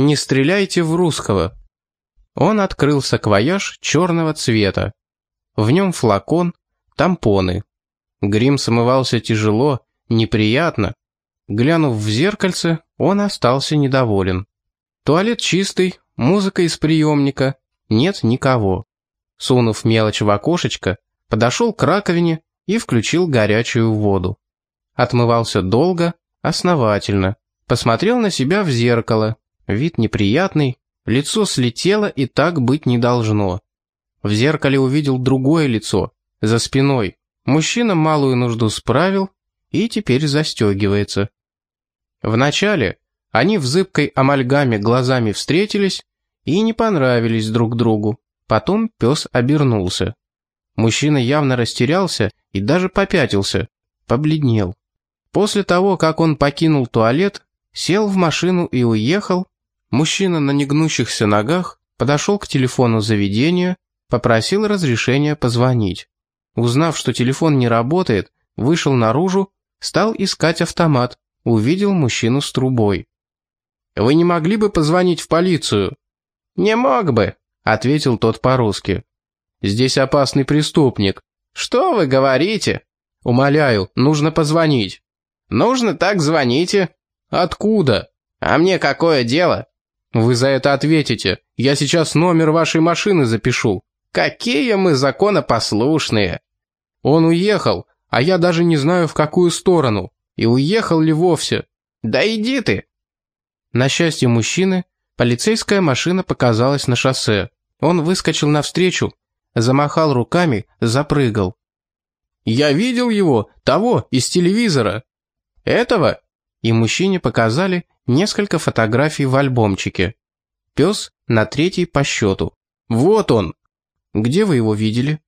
«Не стреляйте в русского». Он открыл саквояж черного цвета. В нем флакон, тампоны. Грим смывался тяжело, неприятно. Глянув в зеркальце, он остался недоволен. Туалет чистый, музыка из приемника, нет никого. Сунув мелочь в окошечко, подошел к раковине и включил горячую воду. Отмывался долго, основательно. Посмотрел на себя в зеркало. Вид неприятный, лицо слетело и так быть не должно. В зеркале увидел другое лицо, за спиной. Мужчина малую нужду справил и теперь застегивается. Вначале они в зыбкой амальгаме глазами встретились и не понравились друг другу. Потом пес обернулся. Мужчина явно растерялся и даже попятился, побледнел. После того, как он покинул туалет, сел в машину и уехал, мужчина на негнущихся ногах подошел к телефону заведения, попросил разрешения позвонить. Узнав, что телефон не работает, вышел наружу, стал искать автомат, увидел мужчину с трубой. «Вы не могли бы позвонить в полицию?» «Не мог бы», — ответил тот по-русски. «Здесь опасный преступник». «Что вы говорите?» «Умоляю, нужно позвонить». «Нужно так звоните». «Откуда?» «А мне какое дело?» «Вы за это ответите. Я сейчас номер вашей машины запишу». «Какие мы законопослушные!» «Он уехал, а я даже не знаю, в какую сторону. И уехал ли вовсе?» «Да иди ты!» На счастье мужчины, полицейская машина показалась на шоссе. Он выскочил навстречу, замахал руками, запрыгал. «Я видел его, того, из телевизора!» «Этого?» И мужчине показали несколько фотографий в альбомчике. Пес на третий по счету. «Вот он!» «Где вы его видели?»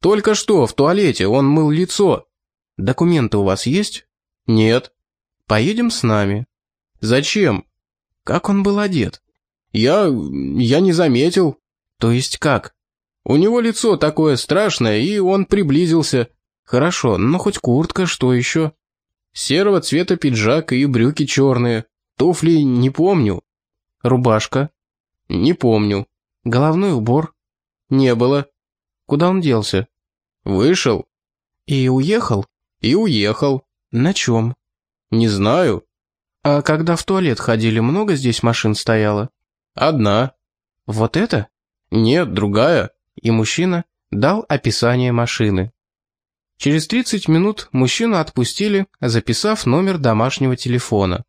«Только что, в туалете, он мыл лицо». «Документы у вас есть?» «Нет». «Поедем с нами». «Зачем?» «Как он был одет?» «Я... я не заметил». «То есть как?» «У него лицо такое страшное, и он приблизился». «Хорошо, но хоть куртка, что еще?» «Серого цвета пиджак и брюки черные. Туфли не помню». «Рубашка?» «Не помню». «Головной убор?» «Не было». «Куда он делся?» «Вышел». «И уехал?» «И уехал». «На чем?» «Не знаю». «А когда в туалет ходили, много здесь машин стояло?» «Одна». «Вот это?» «Нет, другая». И мужчина дал описание машины. Через 30 минут мужчину отпустили, записав номер домашнего телефона.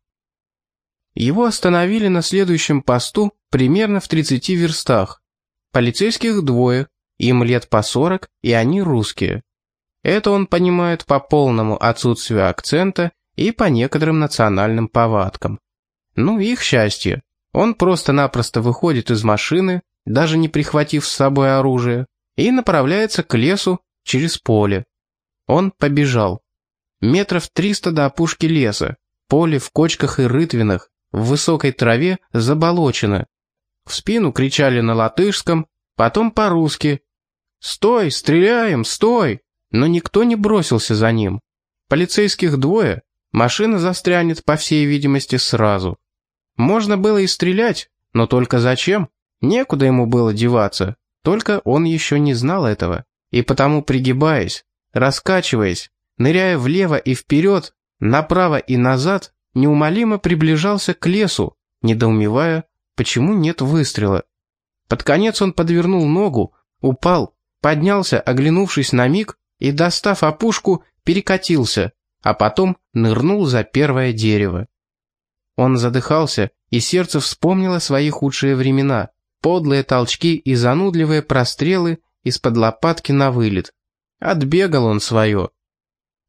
Его остановили на следующем посту примерно в 30 верстах. Полицейских двое, им лет по сорок, и они русские. Это он понимает по полному отсутствию акцента и по некоторым национальным повадкам. Ну, их счастье. Он просто-напросто выходит из машины, даже не прихватив с собой оружие, и направляется к лесу через поле. Он побежал. Метров триста до опушки леса. Поле в кочках и рытвинах, в высокой траве заболочено. В спину кричали на латышском, потом по-русски. «Стой, стреляем, стой!» Но никто не бросился за ним. Полицейских двое, машина застрянет, по всей видимости, сразу. Можно было и стрелять, но только зачем? Некуда ему было деваться, только он еще не знал этого. И потому, пригибаясь, раскачиваясь, ныряя влево и вперед, направо и назад, неумолимо приближался к лесу, недоумевая, Почему нет выстрела? Под конец он подвернул ногу, упал, поднялся, оглянувшись на миг, и, достав опушку, перекатился, а потом нырнул за первое дерево. Он задыхался, и сердце вспомнило свои худшие времена, подлые толчки и занудливые прострелы из-под лопатки на вылет. Отбегал он свое.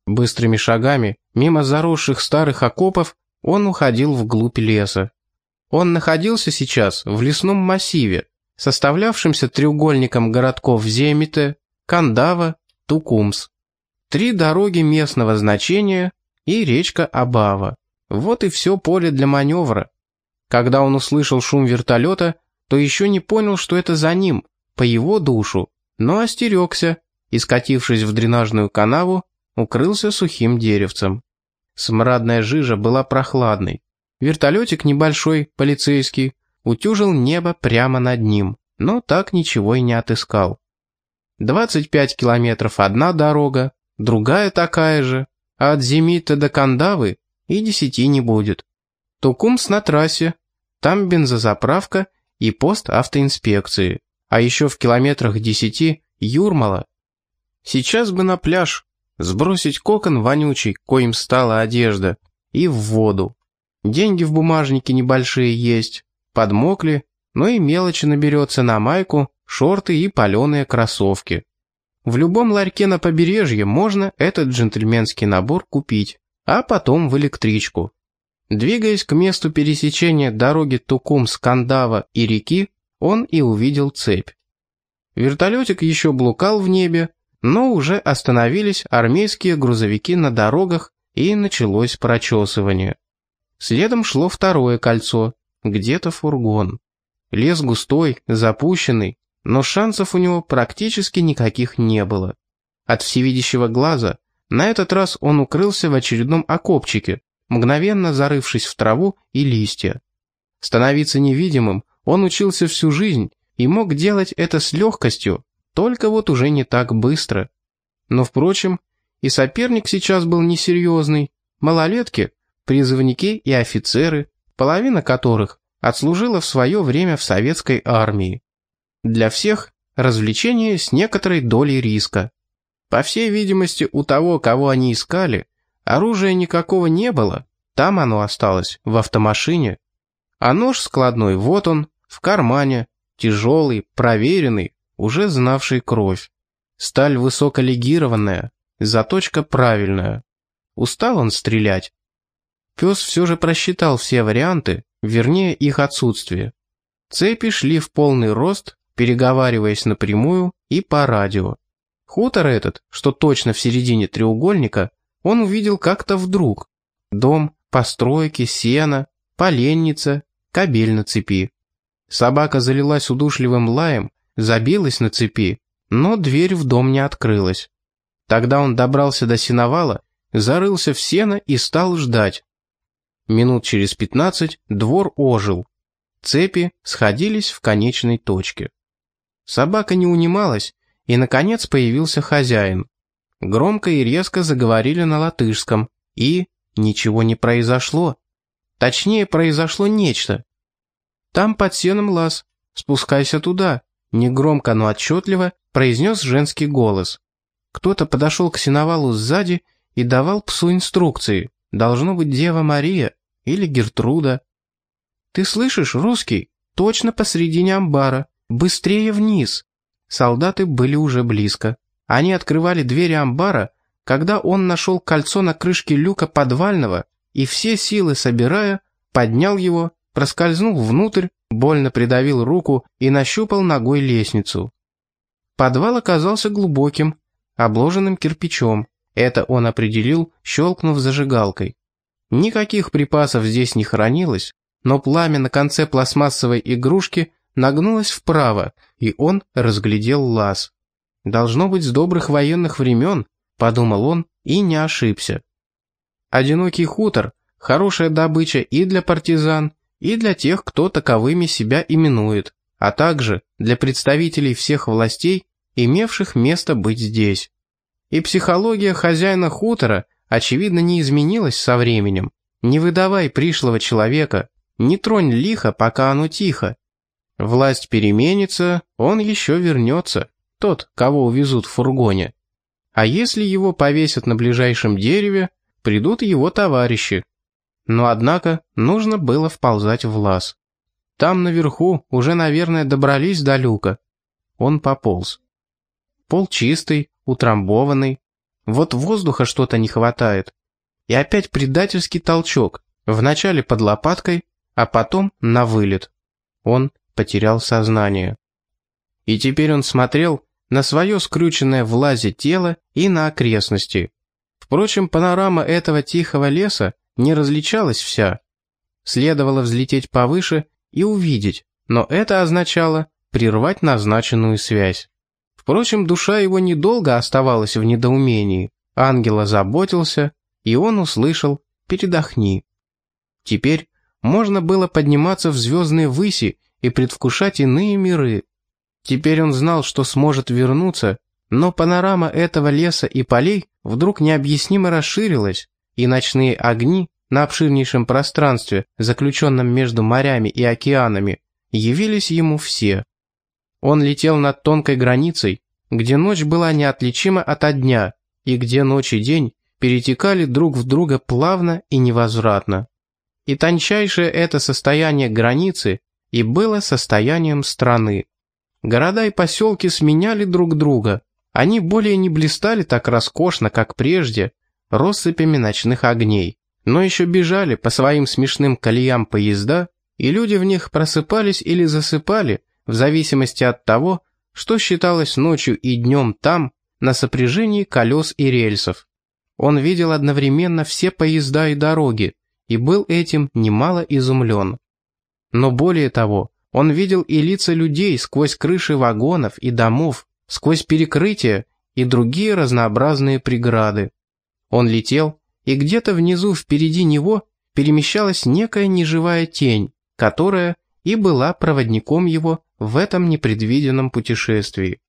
Быстрыми шагами, мимо заросших старых окопов, он уходил вглубь леса. Он находился сейчас в лесном массиве, составлявшемся треугольником городков Земите, Кандава, Тукумс. Три дороги местного значения и речка Абава. Вот и все поле для маневра. Когда он услышал шум вертолета, то еще не понял, что это за ним, по его душу, но остерегся и, скатившись в дренажную канаву, укрылся сухим деревцем. Смрадная жижа была прохладной. Вертолетик небольшой, полицейский, утюжил небо прямо над ним, но так ничего и не отыскал. 25 километров одна дорога, другая такая же, а от Зимита до Кандавы и десяти не будет. Тукумс на трассе, там бензозаправка и пост автоинспекции, а еще в километрах десяти Юрмала. Сейчас бы на пляж, сбросить кокон вонючий, коим стала одежда, и в воду. Деньги в бумажнике небольшие есть, подмокли, но и мелочи наберется на майку, шорты и паленые кроссовки. В любом ларьке на побережье можно этот джентльменский набор купить, а потом в электричку. Двигаясь к месту пересечения дороги Тукум-Скандава и реки, он и увидел цепь. Вертолетик еще блукал в небе, но уже остановились армейские грузовики на дорогах и началось прочесывание. Следом шло второе кольцо, где-то фургон. Лес густой, запущенный, но шансов у него практически никаких не было. От всевидящего глаза на этот раз он укрылся в очередном окопчике, мгновенно зарывшись в траву и листья. Становиться невидимым он учился всю жизнь и мог делать это с легкостью, только вот уже не так быстро. Но, впрочем, и соперник сейчас был несерьезный. Малолетки, призывники и офицеры, половина которых отслужила в свое время в советской армии. Для всех развлечение с некоторой долей риска. По всей видимости, у того, кого они искали, оружия никакого не было, там оно осталось, в автомашине. А нож складной, вот он, в кармане, тяжелый, проверенный, уже знавший кровь. Сталь высоколегированная, заточка правильная. Устал он стрелять. Пес все же просчитал все варианты, вернее их отсутствие. Цепи шли в полный рост, переговариваясь напрямую и по радио. Хутор этот, что точно в середине треугольника, он увидел как-то вдруг. Дом, постройки, сено, поленница, кабель на цепи. Собака залилась удушливым лаем, забилась на цепи, но дверь в дом не открылась. Тогда он добрался до сеновала, зарылся в сено и стал ждать. Минут через пятнадцать двор ожил. Цепи сходились в конечной точке. Собака не унималась, и, наконец, появился хозяин. Громко и резко заговорили на латышском, и ничего не произошло. Точнее, произошло нечто. Там под сеном лаз, спускайся туда, негромко, но отчетливо произнес женский голос. Кто-то подошел к сеновалу сзади и давал псу инструкции. Должно быть Дева Мария или Гертруда. «Ты слышишь, русский? Точно посредине амбара. Быстрее вниз!» Солдаты были уже близко. Они открывали двери амбара, когда он нашел кольцо на крышке люка подвального и все силы собирая, поднял его, проскользнул внутрь, больно придавил руку и нащупал ногой лестницу. Подвал оказался глубоким, обложенным кирпичом. Это он определил, щелкнув зажигалкой. Никаких припасов здесь не хранилось, но пламя на конце пластмассовой игрушки нагнулось вправо, и он разглядел лаз. «Должно быть с добрых военных времен», — подумал он и не ошибся. Одинокий хутор — хорошая добыча и для партизан, и для тех, кто таковыми себя именует, а также для представителей всех властей, имевших место быть здесь. И психология хозяина хутора, очевидно, не изменилась со временем. Не выдавай пришлого человека, не тронь лихо, пока оно тихо. Власть переменится, он еще вернется, тот, кого увезут в фургоне. А если его повесят на ближайшем дереве, придут его товарищи. Но однако нужно было вползать в лаз. Там наверху уже, наверное, добрались до люка. Он пополз. Пол чистый, утрамбованный. Вот воздуха что-то не хватает. И опять предательский толчок. Вначале под лопаткой, а потом на вылет. Он потерял сознание. И теперь он смотрел на свое скрюченное в лазе тело и на окрестности. Впрочем, панорама этого тихого леса не различалась вся. Следовало взлететь повыше и увидеть, но это означало прервать назначенную связь. Впрочем, душа его недолго оставалась в недоумении. Ангел озаботился, и он услышал «передохни». Теперь можно было подниматься в звездные выси и предвкушать иные миры. Теперь он знал, что сможет вернуться, но панорама этого леса и полей вдруг необъяснимо расширилась, и ночные огни на обширнейшем пространстве, заключенном между морями и океанами, явились ему все. Он летел над тонкой границей, где ночь была неотличима от дня, и где ночь и день перетекали друг в друга плавно и невозвратно. И тончайшее это состояние границы и было состоянием страны. Города и поселки сменяли друг друга, они более не блистали так роскошно, как прежде, россыпями ночных огней, но еще бежали по своим смешным колеям поезда, и люди в них просыпались или засыпали, в зависимости от того, что считалось ночью и днем там, на сопряжении колес и рельсов. Он видел одновременно все поезда и дороги, и был этим немало изумлен. Но более того, он видел и лица людей сквозь крыши вагонов и домов, сквозь перекрытия и другие разнообразные преграды. Он летел, и где-то внизу впереди него перемещалась некая неживая тень, которая и была проводником его в этом непредвиденном путешествии.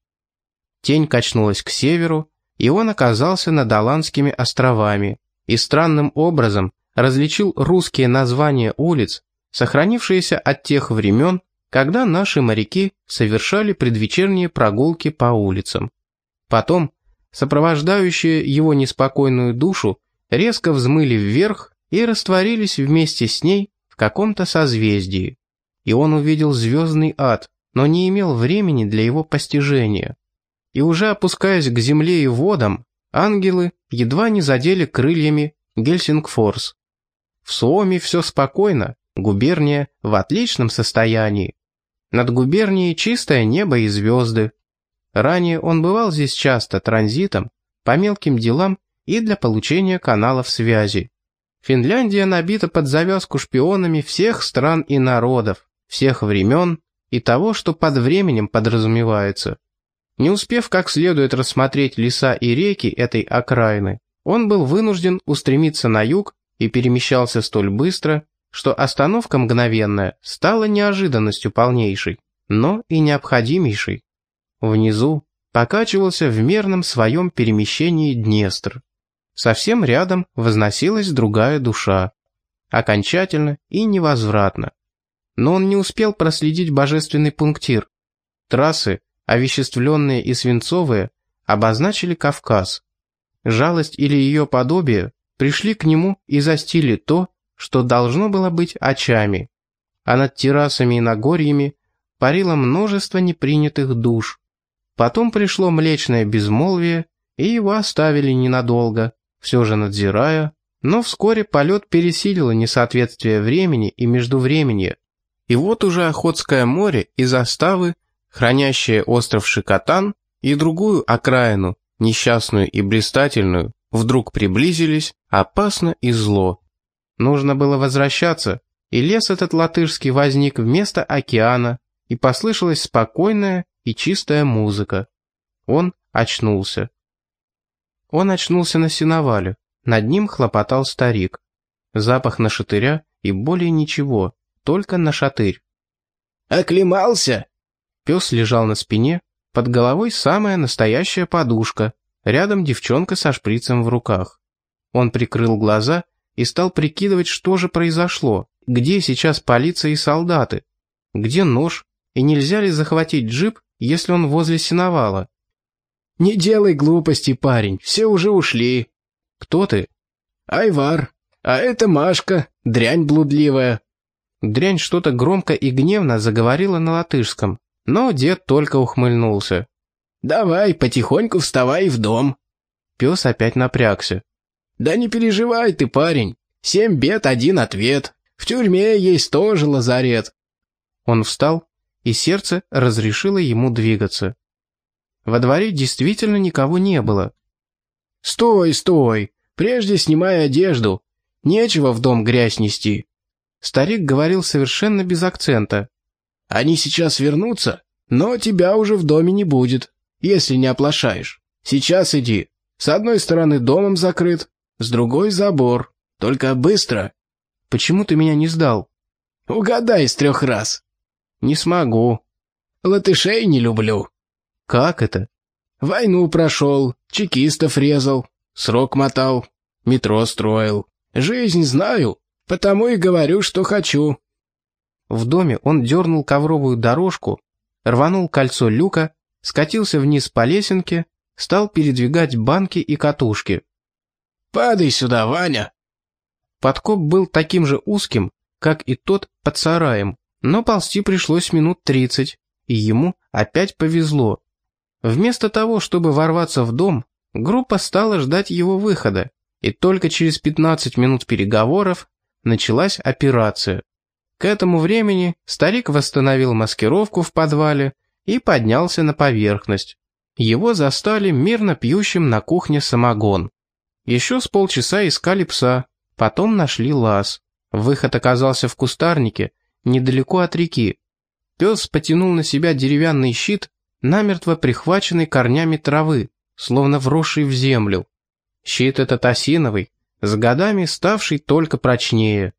Тень качнулась к северу, и он оказался над Аланскими островами, и странным образом различил русские названия улиц, сохранившиеся от тех времен, когда наши моряки совершали предвечерние прогулки по улицам. Потом, сопровождающие его неспокойную душу, резко взмыли вверх и растворились вместе с ней в каком-то созвездии. И он увидел звездный ад, но не имел времени для его постижения. И уже опускаясь к земле и водам, ангелы едва не задели крыльями Гельсингфорс. В Суоме все спокойно, губерния в отличном состоянии. Над губернией чистое небо и звезды. Ранее он бывал здесь часто транзитом, по мелким делам и для получения каналов связи. Финляндия набита под завязку шпионами всех стран и народов, всех времен и того, что под временем подразумевается. Не успев как следует рассмотреть леса и реки этой окраины, он был вынужден устремиться на юг и перемещался столь быстро, что остановка мгновенная стала неожиданностью полнейшей, но и необходимейшей. Внизу покачивался в мерном своем перемещении Днестр. Совсем рядом возносилась другая душа. Окончательно и невозвратно. Но он не успел проследить божественный пунктир. Трассы, овеществленные и свинцовые, обозначили Кавказ. Жалость или ее подобие пришли к нему и застили то, что должно было быть очами. А над террасами и нагорьями парило множество непринятых душ. Потом пришло млечное безмолвие, и его оставили ненадолго все же надзирая, но вскоре полет пересилило несоответствие времени и междувременья. И вот уже Охотское море и заставы, хранящие остров Шикотан и другую окраину, несчастную и блистательную, вдруг приблизились, опасно и зло. Нужно было возвращаться, и лес этот латышский возник вместо океана, и послышалась спокойная и чистая музыка. Он очнулся. Он очнулся на сеновале. Над ним хлопотал старик. Запах на шатыря и более ничего, только на шатырь. «Оклемался?» Пес лежал на спине, под головой самая настоящая подушка, рядом девчонка со шприцем в руках. Он прикрыл глаза и стал прикидывать, что же произошло, где сейчас полиция и солдаты, где нож, и нельзя ли захватить джип, если он возле сеновала. «Не делай глупости, парень, все уже ушли». «Кто ты?» «Айвар. А это Машка, дрянь блудливая». Дрянь что-то громко и гневно заговорила на латышском, но дед только ухмыльнулся. «Давай, потихоньку вставай в дом». Пес опять напрягся. «Да не переживай ты, парень. Семь бед, один ответ. В тюрьме есть тоже лазарет». Он встал, и сердце разрешило ему двигаться. Во дворе действительно никого не было. «Стой, стой! Прежде снимай одежду. Нечего в дом грязь нести». Старик говорил совершенно без акцента. «Они сейчас вернутся, но тебя уже в доме не будет, если не оплошаешь. Сейчас иди. С одной стороны домом закрыт, с другой забор. Только быстро». «Почему ты меня не сдал?» Угадай из трех раз. Не смогу. Латышей не люблю. Как это? Войну прошел, чекистов резал, срок мотал, метро строил. Жизнь знаю, потому и говорю, что хочу. В доме он дернул ковровую дорожку, рванул кольцо люка, скатился вниз по лесенке, стал передвигать банки и катушки. «Падай сюда, Ваня!» Подкоп был таким же узким, как и тот под сараем, но ползти пришлось минут тридцать, и ему опять повезло. Вместо того, чтобы ворваться в дом, группа стала ждать его выхода, и только через 15 минут переговоров началась операция. К этому времени старик восстановил маскировку в подвале и поднялся на поверхность. Его застали мирно пьющим на кухне самогон. Еще с полчаса искали пса, потом нашли лаз. Выход оказался в кустарнике, недалеко от реки. Пес потянул на себя деревянный щит, намертво прихваченный корнями травы, словно вросший в землю. Щит этот осиновый, с годами ставший только прочнее.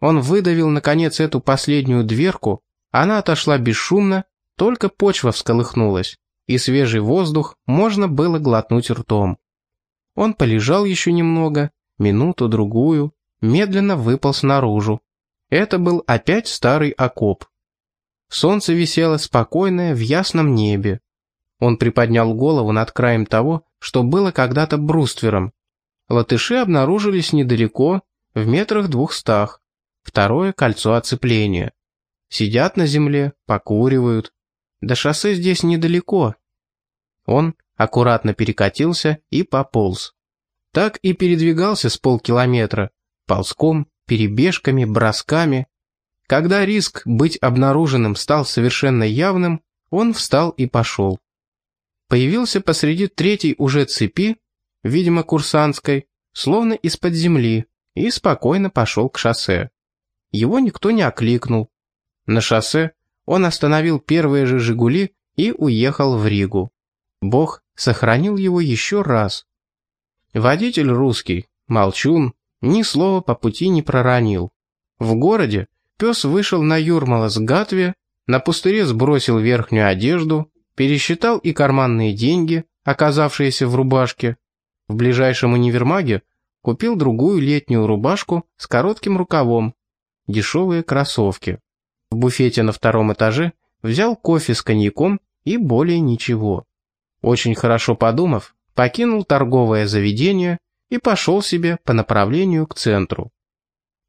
Он выдавил, наконец, эту последнюю дверку, она отошла бесшумно, только почва всколыхнулась, и свежий воздух можно было глотнуть ртом. Он полежал еще немного, минуту-другую, медленно выполз наружу. Это был опять старый окоп. Солнце висело спокойное в ясном небе. Он приподнял голову над краем того, что было когда-то бруствером. Латыши обнаружились недалеко, в метрах двухстах. Второе кольцо оцепления. Сидят на земле, покуривают. До шоссе здесь недалеко. Он аккуратно перекатился и пополз. Так и передвигался с полкилометра, ползком, перебежками, бросками. Когда риск быть обнаруженным стал совершенно явным, он встал и пошел. Появился посреди третьей уже цепи, видимо, курсантской, словно из-под земли, и спокойно пошел к шоссе. Его никто не окликнул. На шоссе он остановил первые же «Жигули» и уехал в Ригу. Бог сохранил его еще раз. Водитель русский, молчун, ни слова по пути не проронил. В городе пес вышел на Юрмала с Гатве, на пустыре сбросил верхнюю одежду, пересчитал и карманные деньги, оказавшиеся в рубашке. В ближайшем универмаге купил другую летнюю рубашку с коротким рукавом, дешевые кроссовки. В буфете на втором этаже взял кофе с коньяком и более ничего. Очень хорошо подумав, покинул торговое заведение и пошел себе по направлению к центру.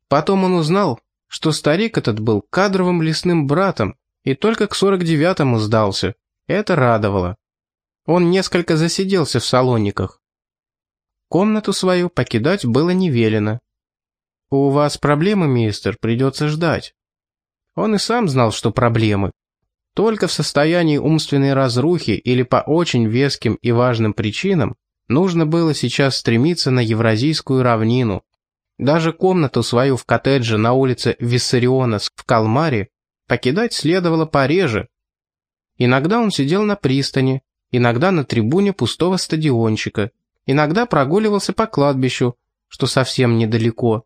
Потом он узнал, что старик этот был кадровым лесным братом и только к 49-му сдался. Это радовало. Он несколько засиделся в салониках. Комнату свою покидать было не велено. «У вас проблемы, мистер, придется ждать». Он и сам знал, что проблемы. Только в состоянии умственной разрухи или по очень веским и важным причинам нужно было сейчас стремиться на Евразийскую равнину. Даже комнату свою в коттедже на улице Виссарионас в Калмаре покидать следовало пореже. Иногда он сидел на пристани, иногда на трибуне пустого стадиончика, иногда прогуливался по кладбищу, что совсем недалеко.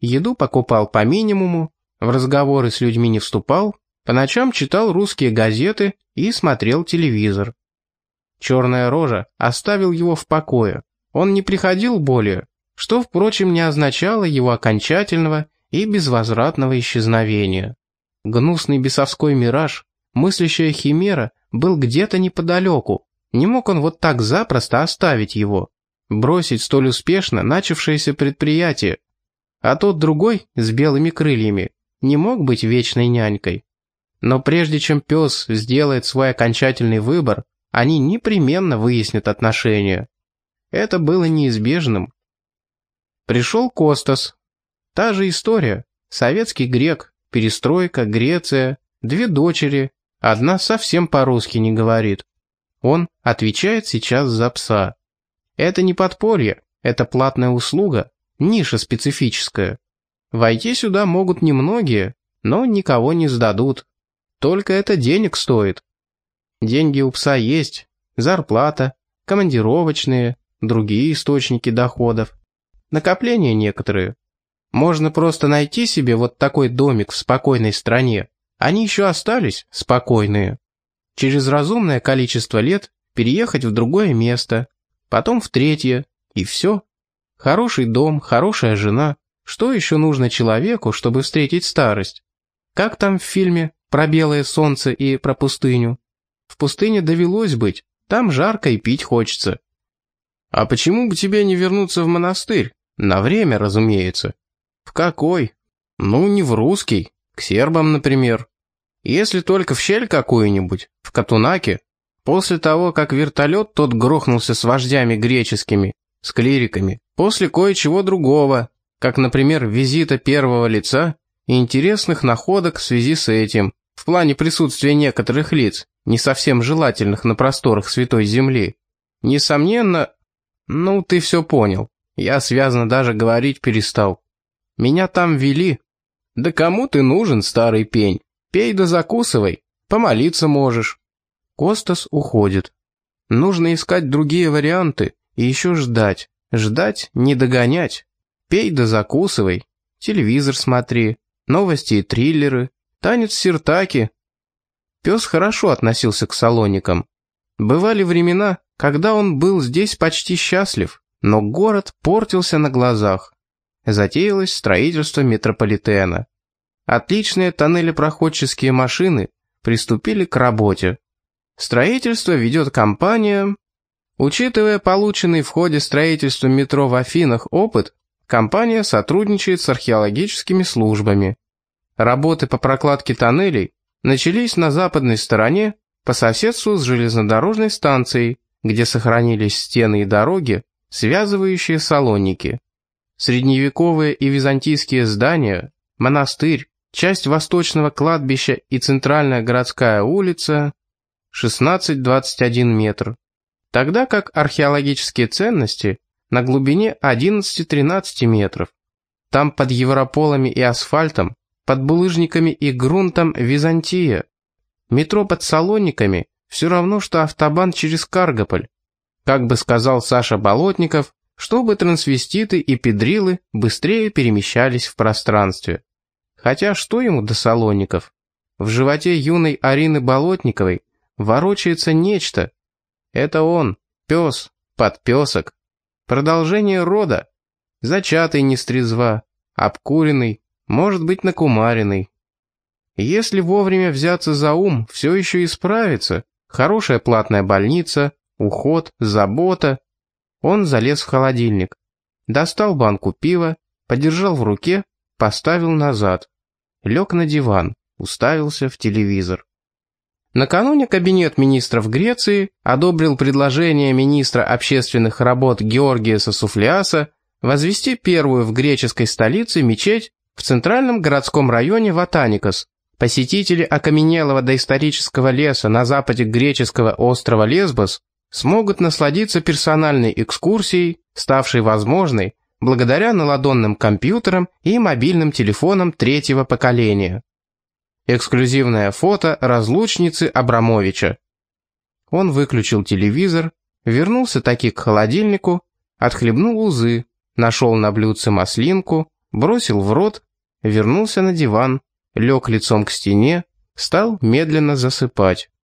Еду покупал по минимуму, в разговоры с людьми не вступал, по ночам читал русские газеты и смотрел телевизор. Черная рожа оставил его в покое. Он не приходил более, что, впрочем, не означало его окончательного и безвозвратного исчезновения. Гнусный бесовской мираж, мыслящая химера, был где-то неподалеку. Не мог он вот так запросто оставить его, бросить столь успешно начавшееся предприятие, а тот другой, с белыми крыльями, не мог быть вечной нянькой. Но прежде чем пес сделает свой окончательный выбор, они непременно выяснят отношения. Это было неизбежным. Пришел Костас. Та же история. Советский грек, перестройка, Греция, две дочери, одна совсем по-русски не говорит. Он отвечает сейчас за пса. Это не подполье, это платная услуга, ниша специфическая. Войти сюда могут немногие, но никого не сдадут. Только это денег стоит. Деньги у пса есть, зарплата, командировочные, другие источники доходов, накопления некоторые. Можно просто найти себе вот такой домик в спокойной стране. Они еще остались спокойные. Через разумное количество лет переехать в другое место, потом в третье, и все. Хороший дом, хорошая жена. Что еще нужно человеку, чтобы встретить старость? Как там в фильме про белое солнце и про пустыню? В пустыне довелось быть, там жарко и пить хочется. А почему бы тебе не вернуться в монастырь? На время, разумеется. В какой? Ну, не в русский, к сербам, например. Если только в щель какую-нибудь, в Катунаке. После того, как вертолет тот грохнулся с вождями греческими, с клириками, после кое-чего другого, как, например, визита первого лица и интересных находок в связи с этим, в плане присутствия некоторых лиц, не совсем желательных на просторах Святой Земли. Несомненно, ну, ты все понял. Я связано даже говорить перестал. Меня там вели. Да кому ты нужен, старый пень? Пей да закусывай. Помолиться можешь. Костас уходит. Нужно искать другие варианты и еще ждать. Ждать, не догонять. Пей да закусывай. Телевизор смотри. Новости и триллеры. Танец сиртаки. Пес хорошо относился к салоникам. Бывали времена, когда он был здесь почти счастлив, но город портился на глазах затеялось строительство метрополитена. Отличные тоннелепроходческие машины приступили к работе. Строительство ведет компания... Учитывая полученный в ходе строительства метро в Афинах опыт, компания сотрудничает с археологическими службами. Работы по прокладке тоннелей начались на западной стороне по соседству с железнодорожной станцией, где сохранились стены и дороги, связывающие Салоники. Средневековые и византийские здания, монастырь, часть восточного кладбища и центральная городская улица 16-21 метр. Тогда как археологические ценности на глубине 11-13 метров. Там под Европолами и асфальтом, под булыжниками и грунтом Византия. Метро под Салониками все равно, что автобан через Каргополь. Как бы сказал Саша Болотников, чтобы трансвеститы и педрилы быстрее перемещались в пространстве. Хотя что ему до салонников? В животе юной Арины Болотниковой ворочается нечто. Это он, пес, подпесок. Продолжение рода. Зачатый нестрезва, обкуренный, может быть накумаренный. Если вовремя взяться за ум, все еще исправится. Хорошая платная больница, уход, забота, он залез в холодильник, достал банку пива, подержал в руке, поставил назад. Лег на диван, уставился в телевизор. Накануне кабинет министров Греции одобрил предложение министра общественных работ Георгия Сосуфлиаса возвести первую в греческой столице мечеть в центральном городском районе Ватаникос. Посетители окаменелого доисторического леса на западе греческого острова Лесбос смогут насладиться персональной экскурсией, ставшей возможной благодаря наладонным компьютерам и мобильным телефонам третьего поколения. Эксклюзивное фото разлучницы Абрамовича. Он выключил телевизор, вернулся таки к холодильнику, отхлебнул узы, нашел на блюдце маслинку, бросил в рот, вернулся на диван, лег лицом к стене, стал медленно засыпать.